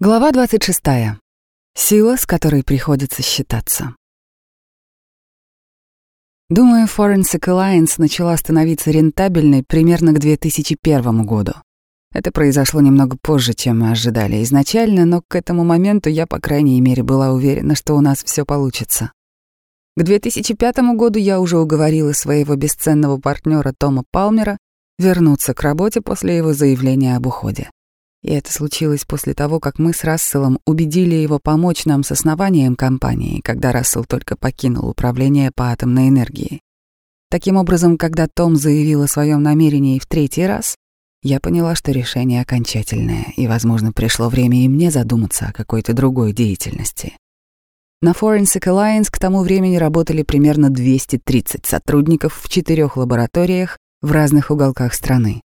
Глава 26. Сила, с которой приходится считаться. Думаю, Forensic Alliance начала становиться рентабельной примерно к 2001 году. Это произошло немного позже, чем мы ожидали изначально, но к этому моменту я, по крайней мере, была уверена, что у нас все получится. К 2005 году я уже уговорила своего бесценного партнера Тома Палмера вернуться к работе после его заявления об уходе. И это случилось после того, как мы с Расселом убедили его помочь нам с основанием компании, когда Рассел только покинул управление по атомной энергии. Таким образом, когда Том заявил о своем намерении в третий раз, я поняла, что решение окончательное, и, возможно, пришло время и мне задуматься о какой-то другой деятельности. На Forensic Alliance к тому времени работали примерно 230 сотрудников в четырех лабораториях в разных уголках страны.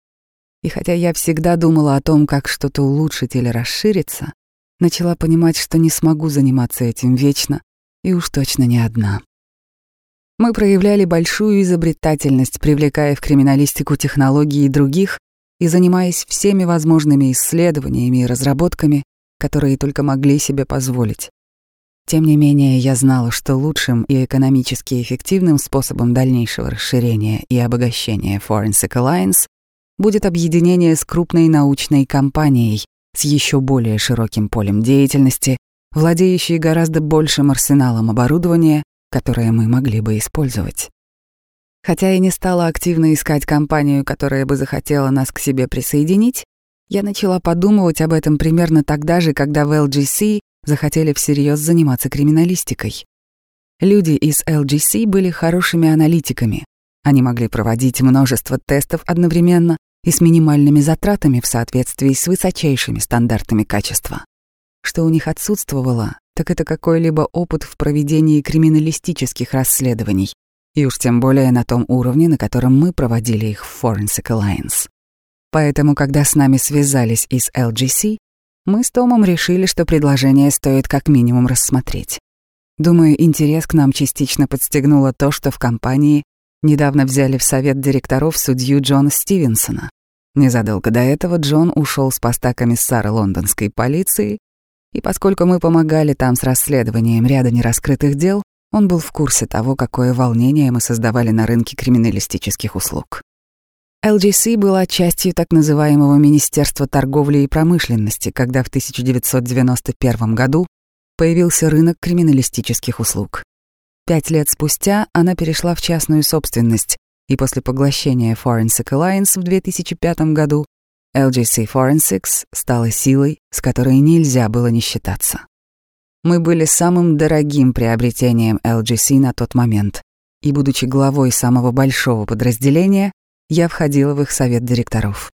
И хотя я всегда думала о том, как что-то улучшить или расшириться, начала понимать, что не смогу заниматься этим вечно, и уж точно не одна. Мы проявляли большую изобретательность, привлекая в криминалистику технологии других и занимаясь всеми возможными исследованиями и разработками, которые только могли себе позволить. Тем не менее, я знала, что лучшим и экономически эффективным способом дальнейшего расширения и обогащения Forensic Alliance будет объединение с крупной научной компанией с еще более широким полем деятельности, владеющей гораздо большим арсеналом оборудования, которое мы могли бы использовать. Хотя я не стала активно искать компанию, которая бы захотела нас к себе присоединить, я начала подумывать об этом примерно тогда же, когда в LGC захотели всерьез заниматься криминалистикой. Люди из LGC были хорошими аналитиками. Они могли проводить множество тестов одновременно и с минимальными затратами в соответствии с высочайшими стандартами качества. Что у них отсутствовало, так это какой-либо опыт в проведении криминалистических расследований, и уж тем более на том уровне, на котором мы проводили их в Forensic Alliance. Поэтому, когда с нами связались из LGC, мы с Томом решили, что предложение стоит как минимум рассмотреть. Думаю, интерес к нам частично подстегнуло то, что в компании недавно взяли в совет директоров судью Джона Стивенсона. Незадолго до этого Джон ушел с поста комиссара лондонской полиции, и поскольку мы помогали там с расследованием ряда нераскрытых дел, он был в курсе того, какое волнение мы создавали на рынке криминалистических услуг. LGC была частью так называемого Министерства торговли и промышленности, когда в 1991 году появился рынок криминалистических услуг. Пять лет спустя она перешла в частную собственность, и после поглощения Forensic Alliance в 2005 году LGC Forensics стала силой, с которой нельзя было не считаться. Мы были самым дорогим приобретением LGC на тот момент, и, будучи главой самого большого подразделения, я входила в их совет директоров.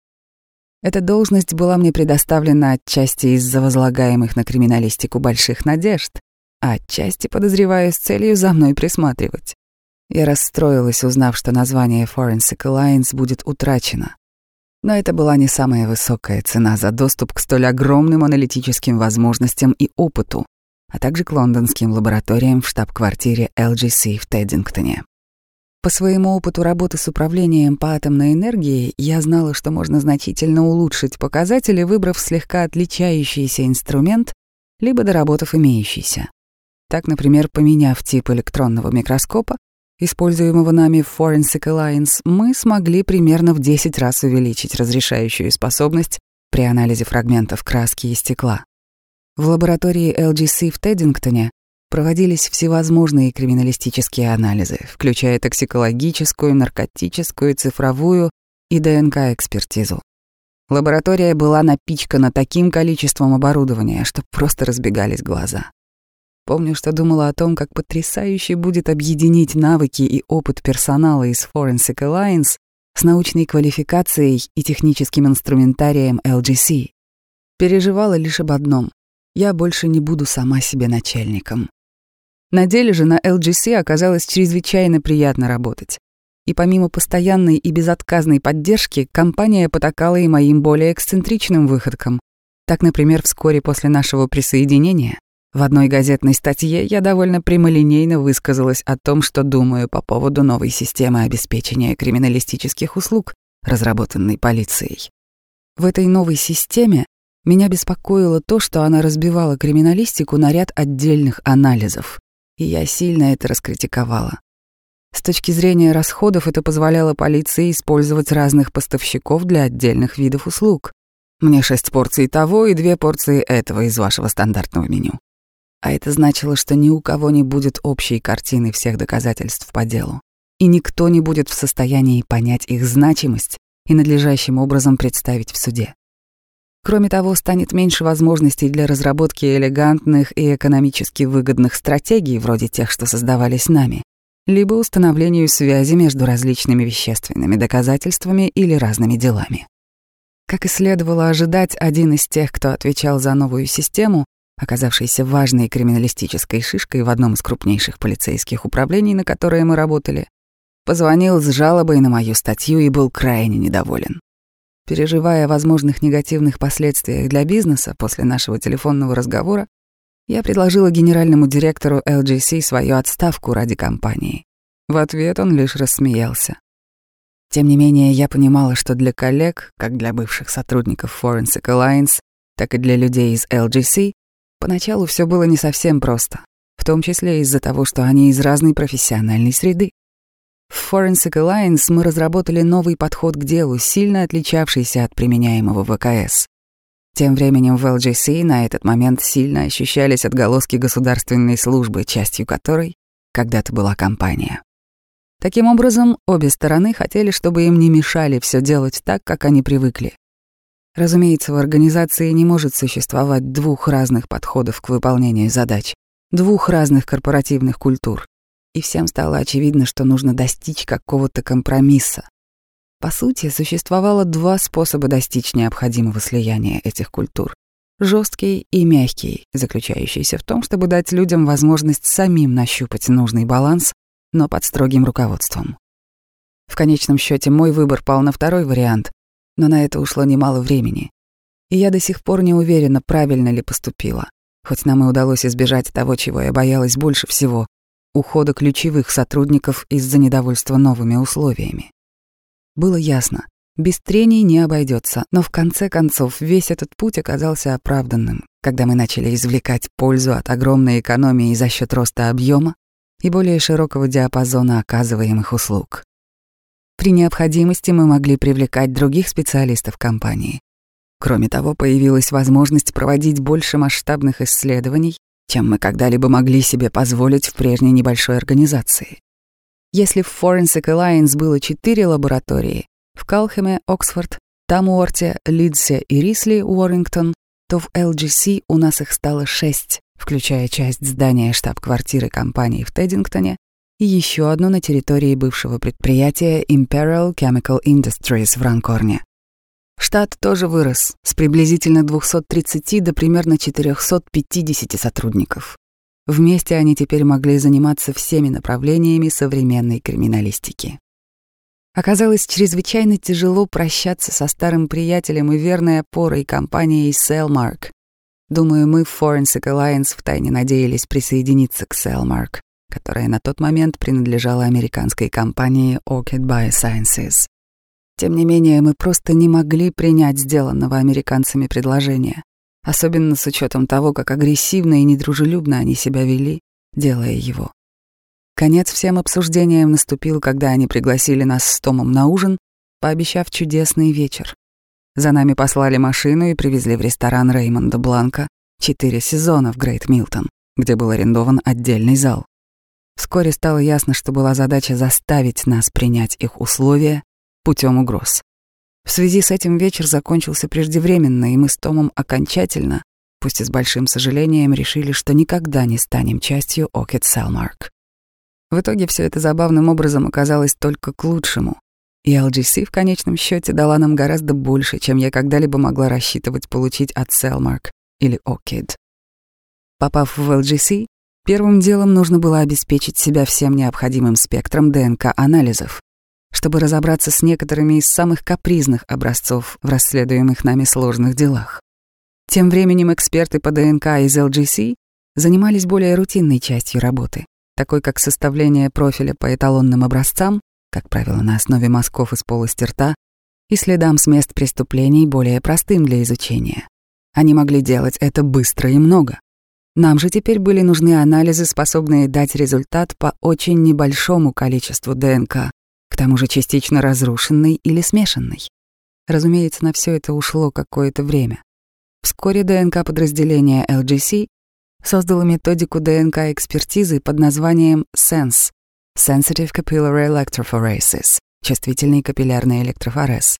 Эта должность была мне предоставлена отчасти из-за возлагаемых на криминалистику больших надежд, а отчасти, подозреваю, с целью за мной присматривать. Я расстроилась, узнав, что название Forensic Alliance будет утрачено. Но это была не самая высокая цена за доступ к столь огромным аналитическим возможностям и опыту, а также к лондонским лабораториям в штаб-квартире LGC в Теддингтоне. По своему опыту работы с управлением по атомной энергии я знала, что можно значительно улучшить показатели, выбрав слегка отличающийся инструмент, либо доработав имеющийся. Так, например, поменяв тип электронного микроскопа, используемого нами в Forensic Alliance, мы смогли примерно в 10 раз увеличить разрешающую способность при анализе фрагментов краски и стекла. В лаборатории LGC в Теддингтоне проводились всевозможные криминалистические анализы, включая токсикологическую, наркотическую, цифровую и ДНК-экспертизу. Лаборатория была напичкана таким количеством оборудования, что просто разбегались глаза. Помню, что думала о том, как потрясающе будет объединить навыки и опыт персонала из Forensic Alliance с научной квалификацией и техническим инструментарием LGC. Переживала лишь об одном — я больше не буду сама себе начальником. На деле же на LGC оказалось чрезвычайно приятно работать. И помимо постоянной и безотказной поддержки, компания потакала и моим более эксцентричным выходкам. Так, например, вскоре после нашего присоединения в одной газетной статье я довольно прямолинейно высказалась о том, что думаю по поводу новой системы обеспечения криминалистических услуг, разработанной полицией. В этой новой системе Меня беспокоило то, что она разбивала криминалистику на ряд отдельных анализов, и я сильно это раскритиковала. С точки зрения расходов это позволяло полиции использовать разных поставщиков для отдельных видов услуг. Мне шесть порций того и две порции этого из вашего стандартного меню. А это значило, что ни у кого не будет общей картины всех доказательств по делу, и никто не будет в состоянии понять их значимость и надлежащим образом представить в суде. Кроме того, станет меньше возможностей для разработки элегантных и экономически выгодных стратегий, вроде тех, что создавались нами, либо установлению связи между различными вещественными доказательствами или разными делами. Как и следовало ожидать, один из тех, кто отвечал за новую систему, оказавшийся важной криминалистической шишкой в одном из крупнейших полицейских управлений, на которые мы работали, позвонил с жалобой на мою статью и был крайне недоволен. Переживая о возможных негативных последствиях для бизнеса после нашего телефонного разговора, я предложила генеральному директору LGC свою отставку ради компании. В ответ он лишь рассмеялся. Тем не менее, я понимала, что для коллег, как для бывших сотрудников Forensic Alliance, так и для людей из LGC, поначалу все было не совсем просто, в том числе из-за того, что они из разной профессиональной среды. В Forensic Alliance мы разработали новый подход к делу, сильно отличавшийся от применяемого в ВКС. Тем временем в LGC на этот момент сильно ощущались отголоски государственной службы, частью которой когда-то была компания. Таким образом, обе стороны хотели, чтобы им не мешали все делать так, как они привыкли. Разумеется, в организации не может существовать двух разных подходов к выполнению задач, двух разных корпоративных культур. И всем стало очевидно, что нужно достичь какого-то компромисса, по сути, существовало два способа достичь необходимого слияния этих культур. Жесткий и мягкий, заключающийся в том, чтобы дать людям возможность самим нащупать нужный баланс, но под строгим руководством. В конечном счете мой выбор пал на второй вариант, но на это ушло немало времени. И я до сих пор не уверена, правильно ли поступила, хоть нам и удалось избежать того, чего я боялась больше всего — ухода ключевых сотрудников из-за недовольства новыми условиями. Было ясно, без трений не обойдется, но в конце концов весь этот путь оказался оправданным, когда мы начали извлекать пользу от огромной экономии за счет роста объема и более широкого диапазона оказываемых услуг. При необходимости мы могли привлекать других специалистов компании. Кроме того, появилась возможность проводить больше масштабных исследований, чем мы когда-либо могли себе позволить в прежней небольшой организации. Если в Forensic Alliance было четыре лаборатории, в Калхеме, Оксфорд, Тамуорте, Лидсе и Рисли, Уоррингтон, то в LGC у нас их стало шесть, включая часть здания штаб-квартиры компании в Теддингтоне и еще одну на территории бывшего предприятия Imperial Chemical Industries в Ранкорне. Штат тоже вырос с приблизительно 230 до примерно 450 сотрудников. Вместе они теперь могли заниматься всеми направлениями современной криминалистики. Оказалось чрезвычайно тяжело прощаться со старым приятелем и верной опорой компанией Cellmark. Думаю, мы в Forensic Alliance втайне надеялись присоединиться к Cellmark, которая на тот момент принадлежала американской компании Orchid Biosciences. Тем не менее, мы просто не могли принять сделанного американцами предложения особенно с учетом того, как агрессивно и недружелюбно они себя вели, делая его. Конец всем обсуждениям наступил, когда они пригласили нас с Томом на ужин, пообещав чудесный вечер. За нами послали машину и привезли в ресторан Реймонда Бланка четыре сезона в Грейт Милтон, где был арендован отдельный зал. Вскоре стало ясно, что была задача заставить нас принять их условия путем угроз. В связи с этим вечер закончился преждевременно, и мы с Томом окончательно, пусть и с большим сожалением, решили, что никогда не станем частью Окет Селмарк. В итоге все это забавным образом оказалось только к лучшему, и LGC в конечном счете дала нам гораздо больше, чем я когда-либо могла рассчитывать получить от Cellmark или Okid. Попав в LGC, первым делом нужно было обеспечить себя всем необходимым спектром ДНК-анализов, чтобы разобраться с некоторыми из самых капризных образцов в расследуемых нами сложных делах. Тем временем эксперты по ДНК из LGC занимались более рутинной частью работы, такой как составление профиля по эталонным образцам, как правило, на основе мазков из полости рта, и следам с мест преступлений более простым для изучения. Они могли делать это быстро и много. Нам же теперь были нужны анализы, способные дать результат по очень небольшому количеству ДНК, к тому же частично разрушенной или смешанной. Разумеется, на все это ушло какое-то время. Вскоре ДНК подразделения LGC создало методику ДНК-экспертизы под названием SENSE — Sensitive Capillary Electrophoresis — чувствительный капиллярный электрофорез.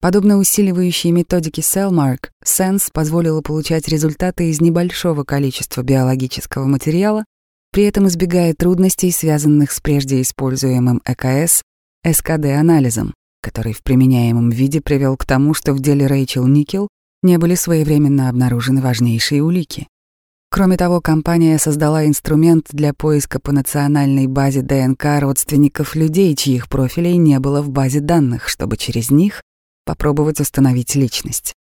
Подобно усиливающей методике Cellmark, SENSE позволила получать результаты из небольшого количества биологического материала, при этом избегая трудностей, связанных с прежде используемым ЭКС, СКД-анализом, который в применяемом виде привел к тому, что в деле Рэйчел Никел не были своевременно обнаружены важнейшие улики. Кроме того, компания создала инструмент для поиска по национальной базе ДНК родственников людей, чьих профилей не было в базе данных, чтобы через них попробовать установить личность.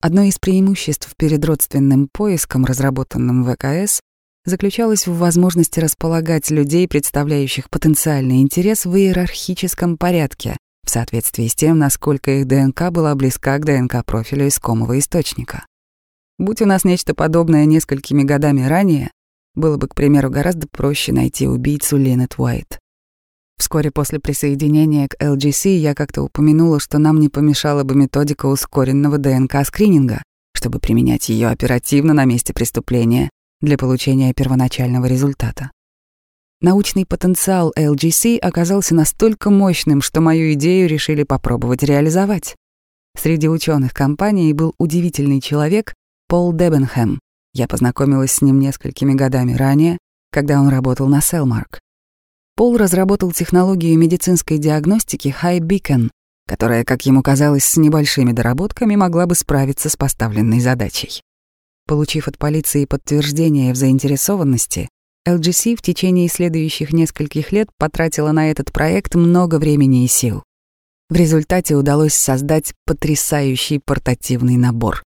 Одно из преимуществ перед родственным поиском, разработанным ВКС, заключалось в возможности располагать людей, представляющих потенциальный интерес в иерархическом порядке, в соответствии с тем, насколько их ДНК была близка к ДНК-профилю искомого источника. Будь у нас нечто подобное несколькими годами ранее, было бы, к примеру, гораздо проще найти убийцу Линет Уайт. Вскоре после присоединения к LGC я как-то упомянула, что нам не помешала бы методика ускоренного ДНК-скрининга, чтобы применять ее оперативно на месте преступления для получения первоначального результата. Научный потенциал LGC оказался настолько мощным, что мою идею решили попробовать реализовать. Среди ученых компании был удивительный человек Пол Дебенхэм. Я познакомилась с ним несколькими годами ранее, когда он работал на Cellmark. Пол разработал технологию медицинской диагностики High Beacon, которая, как ему казалось, с небольшими доработками могла бы справиться с поставленной задачей. Получив от полиции подтверждение в заинтересованности, LGC в течение следующих нескольких лет потратила на этот проект много времени и сил. В результате удалось создать потрясающий портативный набор.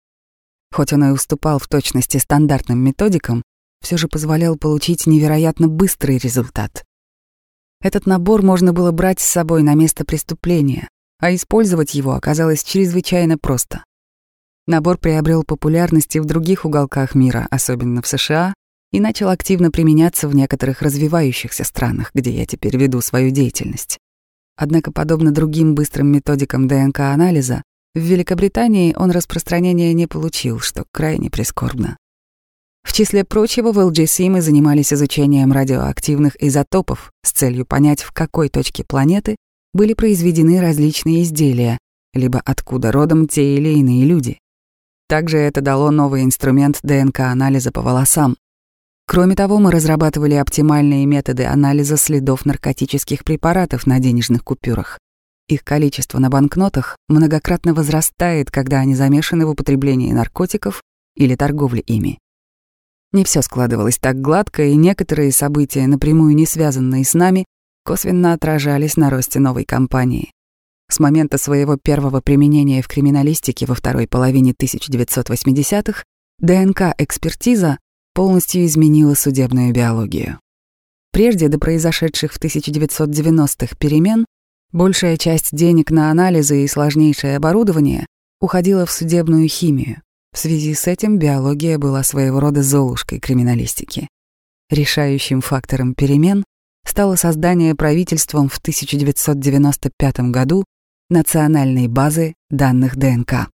Хоть он и уступал в точности стандартным методикам, все же позволял получить невероятно быстрый результат. Этот набор можно было брать с собой на место преступления, а использовать его оказалось чрезвычайно просто. Набор приобрел популярность и в других уголках мира, особенно в США, и начал активно применяться в некоторых развивающихся странах, где я теперь веду свою деятельность. Однако, подобно другим быстрым методикам ДНК-анализа, в Великобритании он распространения не получил, что крайне прискорбно. В числе прочего, в LGC мы занимались изучением радиоактивных изотопов с целью понять, в какой точке планеты были произведены различные изделия, либо откуда родом те или иные люди. Также это дало новый инструмент ДНК-анализа по волосам. Кроме того, мы разрабатывали оптимальные методы анализа следов наркотических препаратов на денежных купюрах. Их количество на банкнотах многократно возрастает, когда они замешаны в употреблении наркотиков или торговле ими. Не все складывалось так гладко, и некоторые события, напрямую не связанные с нами, косвенно отражались на росте новой компании. С момента своего первого применения в криминалистике во второй половине 1980-х ДНК-экспертиза полностью изменила судебную биологию. Прежде до произошедших в 1990-х перемен большая часть денег на анализы и сложнейшее оборудование уходила в судебную химию. В связи с этим биология была своего рода золушкой криминалистики. Решающим фактором перемен стало создание правительством в 1995 году национальной базы данных ДНК.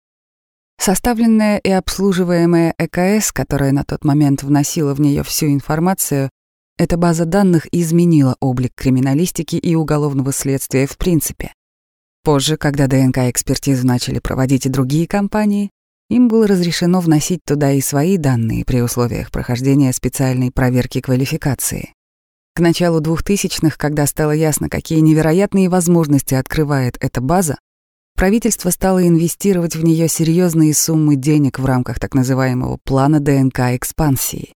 Составленная и обслуживаемая ЭКС, которая на тот момент вносила в нее всю информацию, эта база данных изменила облик криминалистики и уголовного следствия в принципе. Позже, когда ДНК-экспертизу начали проводить и другие компании, им было разрешено вносить туда и свои данные при условиях прохождения специальной проверки квалификации. К началу 2000-х, когда стало ясно, какие невероятные возможности открывает эта база, правительство стало инвестировать в нее серьезные суммы денег в рамках так называемого плана ДНК-экспансии.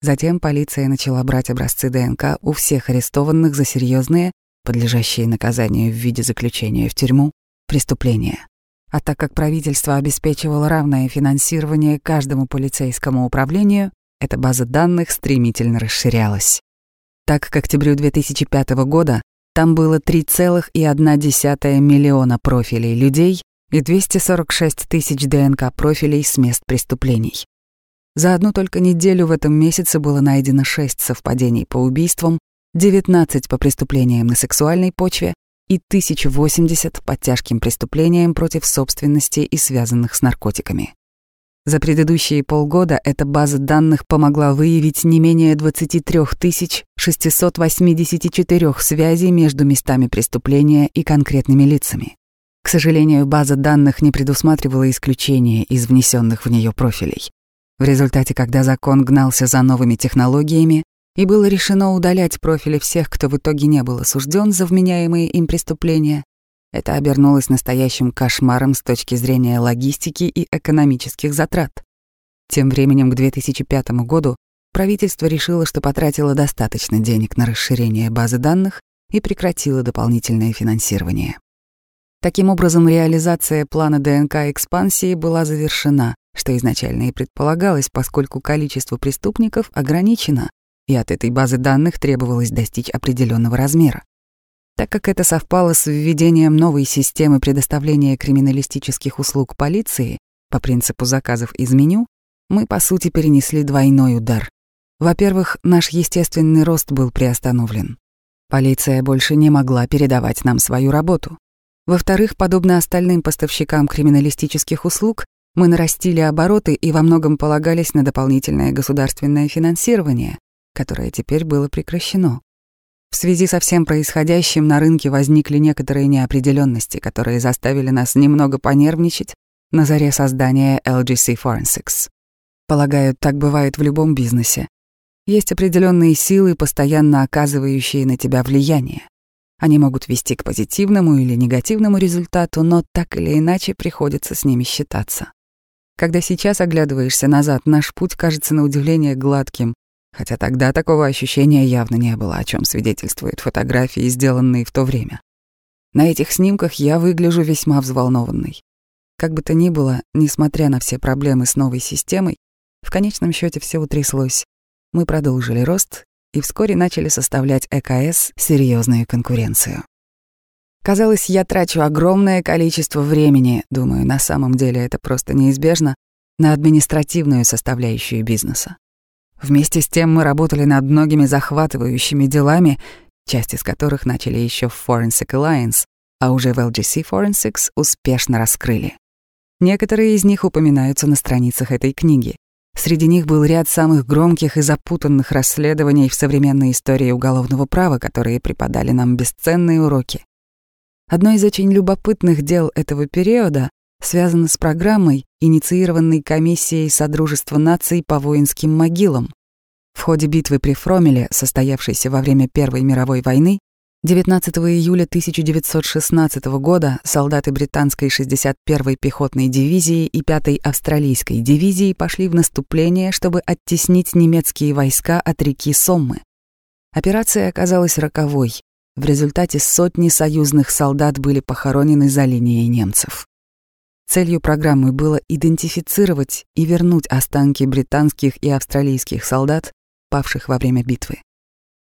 Затем полиция начала брать образцы ДНК у всех арестованных за серьезные, подлежащие наказанию в виде заключения в тюрьму, преступления. А так как правительство обеспечивало равное финансирование каждому полицейскому управлению, эта база данных стремительно расширялась. Так, к октябрю 2005 года там было 3,1 миллиона профилей людей, и 246 тысяч ДНК-профилей с мест преступлений. За одну только неделю в этом месяце было найдено 6 совпадений по убийствам, 19 по преступлениям на сексуальной почве и 1080 по тяжким преступлениям против собственности и связанных с наркотиками. За предыдущие полгода эта база данных помогла выявить не менее 23 684 связей между местами преступления и конкретными лицами. К сожалению, база данных не предусматривала исключения из внесенных в нее профилей. В результате, когда закон гнался за новыми технологиями, и было решено удалять профили всех, кто в итоге не был осужден за вменяемые им преступления, это обернулось настоящим кошмаром с точки зрения логистики и экономических затрат. Тем временем к 2005 году правительство решило, что потратило достаточно денег на расширение базы данных и прекратило дополнительное финансирование. Таким образом, реализация плана ДНК экспансии была завершена, что изначально и предполагалось, поскольку количество преступников ограничено, и от этой базы данных требовалось достичь определенного размера. Так как это совпало с введением новой системы предоставления криминалистических услуг полиции по принципу заказов из меню, мы, по сути, перенесли двойной удар. Во-первых, наш естественный рост был приостановлен. Полиция больше не могла передавать нам свою работу. Во-вторых, подобно остальным поставщикам криминалистических услуг, мы нарастили обороты и во многом полагались на дополнительное государственное финансирование, которое теперь было прекращено. В связи со всем происходящим на рынке возникли некоторые неопределенности, которые заставили нас немного понервничать на заре создания LGC Forensics. Полагаю, так бывает в любом бизнесе. Есть определенные силы, постоянно оказывающие на тебя влияние. Они могут вести к позитивному или негативному результату, но так или иначе приходится с ними считаться. Когда сейчас оглядываешься назад, наш путь кажется на удивление гладким, хотя тогда такого ощущения явно не было, о чем свидетельствуют фотографии, сделанные в то время. На этих снимках я выгляжу весьма взволнованной. Как бы то ни было, несмотря на все проблемы с новой системой, в конечном счете все утряслось. Мы продолжили рост и вскоре начали составлять ЭКС серьезную конкуренцию. Казалось, я трачу огромное количество времени, думаю, на самом деле это просто неизбежно, на административную составляющую бизнеса. Вместе с тем мы работали над многими захватывающими делами, часть из которых начали еще в Forensic Alliance, а уже в LGC Forensics успешно раскрыли. Некоторые из них упоминаются на страницах этой книги. Среди них был ряд самых громких и запутанных расследований в современной истории уголовного права, которые преподали нам бесценные уроки. Одно из очень любопытных дел этого периода связано с программой, инициированной комиссией Содружества наций по воинским могилам. В ходе битвы при Фромеле, состоявшейся во время Первой мировой войны, 19 июля 1916 года солдаты британской 61-й пехотной дивизии и 5-й австралийской дивизии пошли в наступление, чтобы оттеснить немецкие войска от реки Соммы. Операция оказалась роковой. В результате сотни союзных солдат были похоронены за линией немцев. Целью программы было идентифицировать и вернуть останки британских и австралийских солдат, павших во время битвы.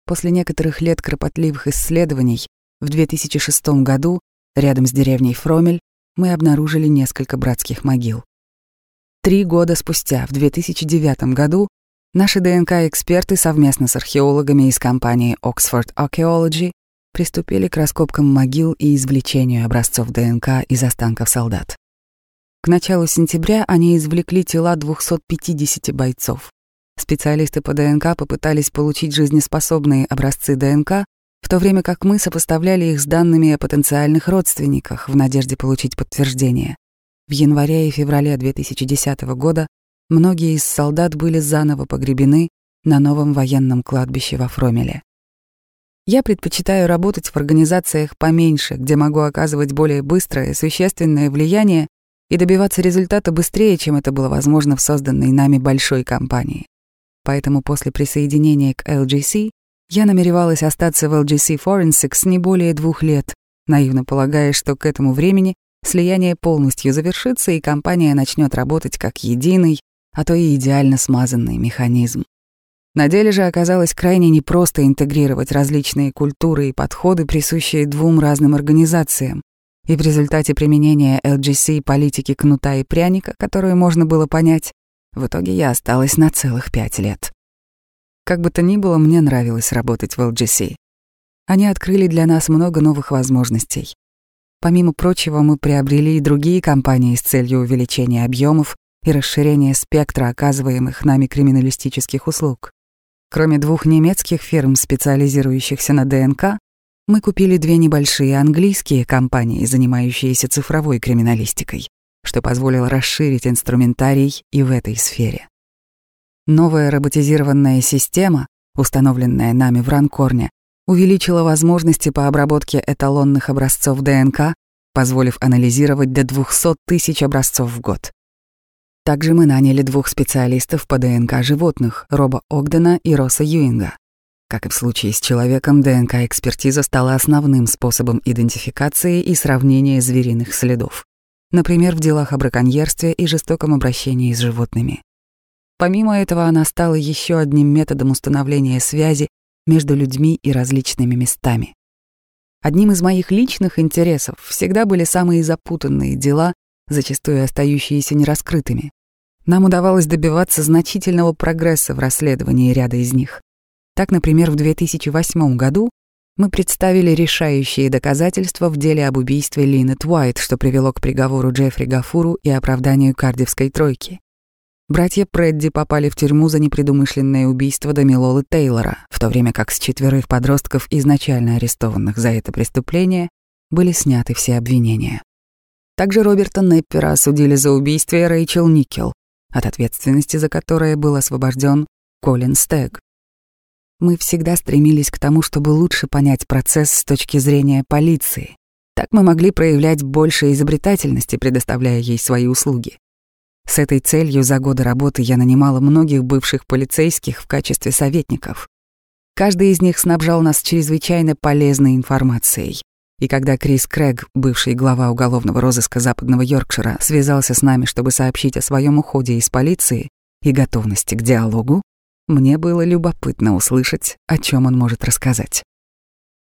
После некоторых лет кропотливых исследований в 2006 году рядом с деревней Фромель мы обнаружили несколько братских могил. Три года спустя, в 2009 году, наши ДНК-эксперты совместно с археологами из компании Oxford Archaeology приступили к раскопкам могил и извлечению образцов ДНК из останков солдат. К началу сентября они извлекли тела 250 бойцов. Специалисты по ДНК попытались получить жизнеспособные образцы ДНК, в то время как мы сопоставляли их с данными о потенциальных родственниках в надежде получить подтверждение. В январе и феврале 2010 года многие из солдат были заново погребены на новом военном кладбище во Фромеле. Я предпочитаю работать в организациях поменьше, где могу оказывать более быстрое, существенное влияние и добиваться результата быстрее, чем это было возможно в созданной нами большой компании. Поэтому после присоединения к LGC я намеревалась остаться в LGC Forensics не более двух лет, наивно полагая, что к этому времени слияние полностью завершится и компания начнет работать как единый, а то и идеально смазанный механизм. На деле же оказалось крайне непросто интегрировать различные культуры и подходы, присущие двум разным организациям, и в результате применения LGC политики кнута и пряника, которую можно было понять, в итоге я осталась на целых пять лет. Как бы то ни было, мне нравилось работать в LGC. Они открыли для нас много новых возможностей. Помимо прочего, мы приобрели и другие компании с целью увеличения объемов и расширения спектра оказываемых нами криминалистических услуг. Кроме двух немецких фирм, специализирующихся на ДНК, мы купили две небольшие английские компании, занимающиеся цифровой криминалистикой, что позволило расширить инструментарий и в этой сфере. Новая роботизированная система, установленная нами в Ранкорне, увеличила возможности по обработке эталонных образцов ДНК, позволив анализировать до 200 тысяч образцов в год. Также мы наняли двух специалистов по ДНК животных, Роба Огдена и Росса Юинга. Как и в случае с человеком, ДНК-экспертиза стала основным способом идентификации и сравнения звериных следов. Например, в делах о браконьерстве и жестоком обращении с животными. Помимо этого, она стала еще одним методом установления связи между людьми и различными местами. Одним из моих личных интересов всегда были самые запутанные дела, зачастую остающиеся нераскрытыми. Нам удавалось добиваться значительного прогресса в расследовании ряда из них. Так, например, в 2008 году мы представили решающие доказательства в деле об убийстве Линет Уайт, что привело к приговору Джеффри Гафуру и оправданию Кардивской тройки. Братья Предди попали в тюрьму за непредумышленное убийство Дамилолы Тейлора, в то время как с четверых подростков, изначально арестованных за это преступление, были сняты все обвинения. Также Роберта Неппера осудили за убийство Рэйчел Никел, от ответственности за которое был освобожден Колин Стэг. Мы всегда стремились к тому, чтобы лучше понять процесс с точки зрения полиции. Так мы могли проявлять больше изобретательности, предоставляя ей свои услуги. С этой целью за годы работы я нанимала многих бывших полицейских в качестве советников. Каждый из них снабжал нас чрезвычайно полезной информацией. И когда Крис Крэг, бывший глава уголовного розыска Западного Йоркшира, связался с нами, чтобы сообщить о своем уходе из полиции и готовности к диалогу, мне было любопытно услышать, о чем он может рассказать.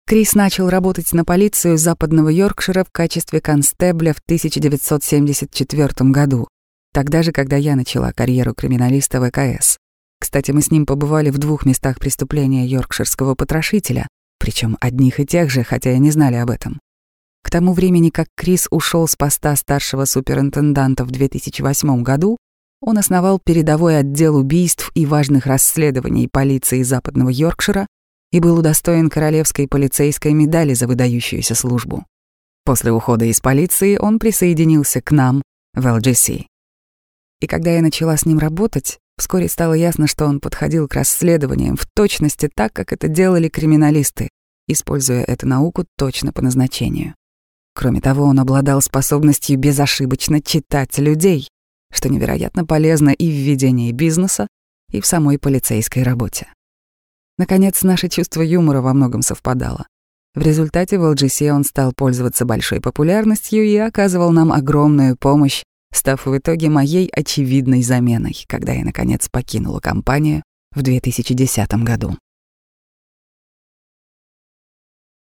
Крис начал работать на полицию Западного Йоркшира в качестве констебля в 1974 году, Тогда же, когда я начала карьеру криминалиста ВКС. Кстати, мы с ним побывали в двух местах преступления йоркширского потрошителя, причем одних и тех же, хотя и не знали об этом. К тому времени, как Крис ушел с поста старшего суперинтенданта в 2008 году, он основал передовой отдел убийств и важных расследований полиции Западного Йоркшира и был удостоен королевской полицейской медали за выдающуюся службу. После ухода из полиции он присоединился к нам в LGC. И когда я начала с ним работать, вскоре стало ясно, что он подходил к расследованиям в точности так, как это делали криминалисты, используя эту науку точно по назначению. Кроме того, он обладал способностью безошибочно читать людей, что невероятно полезно и в ведении бизнеса, и в самой полицейской работе. Наконец, наше чувство юмора во многом совпадало. В результате в LGC он стал пользоваться большой популярностью и оказывал нам огромную помощь став в итоге моей очевидной заменой, когда я, наконец, покинула компанию в 2010 году.